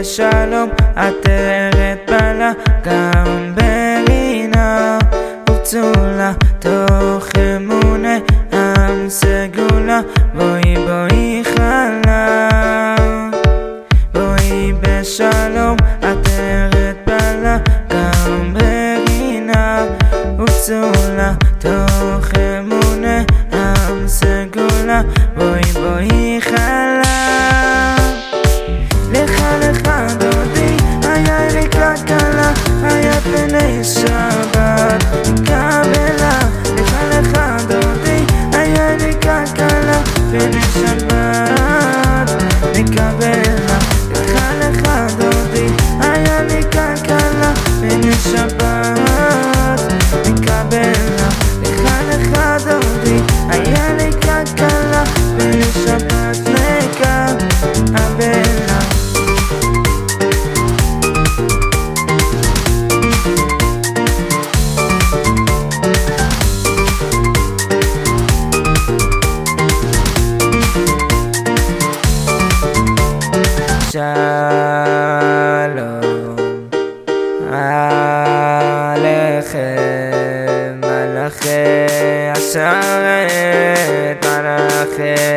בשלום, עטרת בעלה, גם ברינה ופצולה, תוך אמונה, עם סגולה, בואי בואי חלה. בואי בשלום, עטרת בעלה, גם ברינה ופצולה, תוך אמונה, עם סגולה, בואי בואי חלה. שבת, קבלה. לך לך דודי, היה לי כלכלה, פני שבת, נקבלה. לך לך דודי, היה לי כלכלה, פני Shalom Alechem Malachem Asharet Malachem